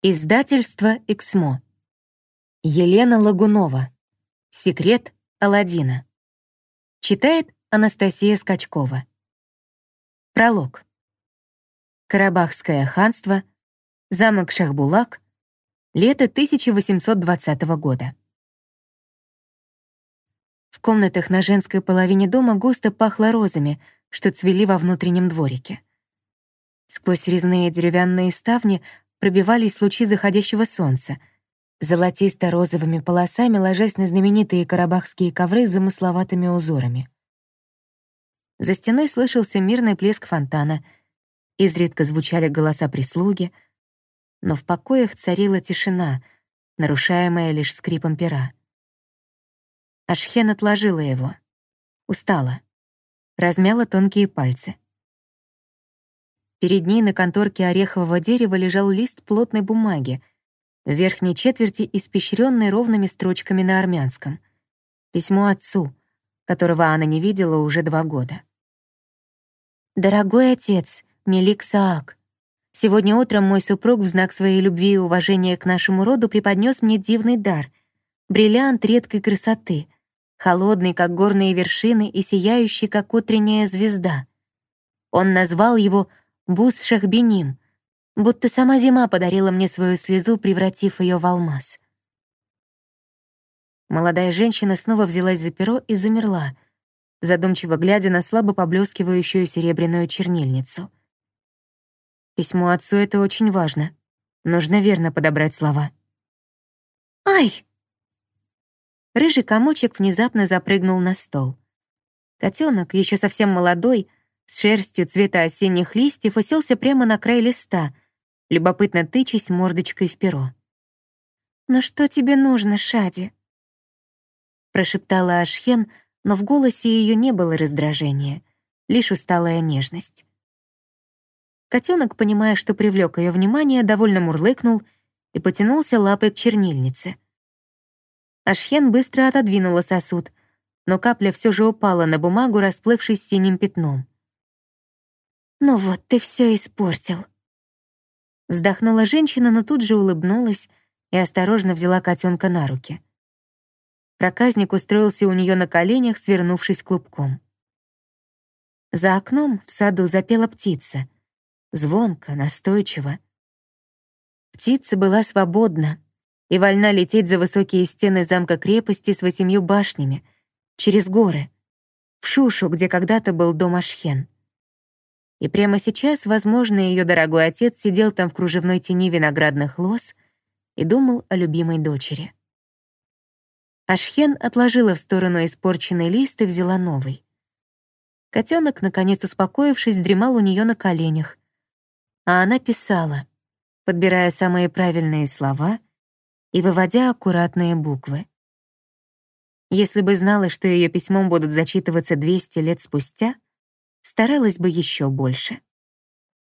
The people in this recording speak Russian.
Издательство «Эксмо». Елена Лагунова. Секрет Аладдина. Читает Анастасия Скачкова. Пролог. Карабахское ханство. Замок Шахбулак. Лето 1820 года. В комнатах на женской половине дома густо пахло розами, что цвели во внутреннем дворике. Сквозь резные деревянные ставни пробивались лучи заходящего солнца, золотисто-розовыми полосами ложась на знаменитые карабахские ковры с замысловатыми узорами. За стеной слышался мирный плеск фонтана, изредка звучали голоса прислуги, но в покоях царила тишина, нарушаемая лишь скрипом пера. Ашхен отложила его. Устала. Размяла тонкие пальцы. Перед ней на конторке орехового дерева лежал лист плотной бумаги, в верхней четверти испещренный ровными строчками на армянском. Письмо отцу, которого она не видела уже два года. «Дорогой отец, Мелик Саак, сегодня утром мой супруг в знак своей любви и уважения к нашему роду преподнес мне дивный дар — бриллиант редкой красоты, холодный, как горные вершины, и сияющий, как утренняя звезда. Он назвал его Бус Шахбеним, будто сама зима подарила мне свою слезу, превратив ее в алмаз. Молодая женщина снова взялась за перо и замерла, задумчиво глядя на слабо поблескивающую серебряную чернильницу. Письмо отцу — это очень важно. Нужно верно подобрать слова. «Ай!» Рыжий комочек внезапно запрыгнул на стол. Котенок, еще совсем молодой, с шерстью цвета осенних листьев уселся прямо на край листа, любопытно тычась мордочкой в перо. «Ну что тебе нужно, Шади?» Прошептала Ашхен, но в голосе ее не было раздражения, лишь усталая нежность. Котенок, понимая, что привлек ее внимание, довольно мурлыкнул и потянулся лапой к чернильнице. Ашхен быстро отодвинула сосуд, но капля все же упала на бумагу, расплывшись синим пятном. «Ну вот, ты все испортил». Вздохнула женщина, но тут же улыбнулась и осторожно взяла котенка на руки. Проказник устроился у нее на коленях, свернувшись клубком. За окном в саду запела птица. Звонко, настойчиво. Птица была свободна и вольна лететь за высокие стены замка-крепости с восемью башнями, через горы, в Шушу, где когда-то был дом Ашхен. И прямо сейчас, возможно, ее дорогой отец сидел там в кружевной тени виноградных лоз и думал о любимой дочери. Ашхен отложила в сторону испорченный лист и взяла новый. Котенок, наконец успокоившись, дремал у нее на коленях, а она писала, подбирая самые правильные слова и выводя аккуратные буквы. Если бы знала, что ее письмом будут зачитываться 200 лет спустя — старалась бы еще больше.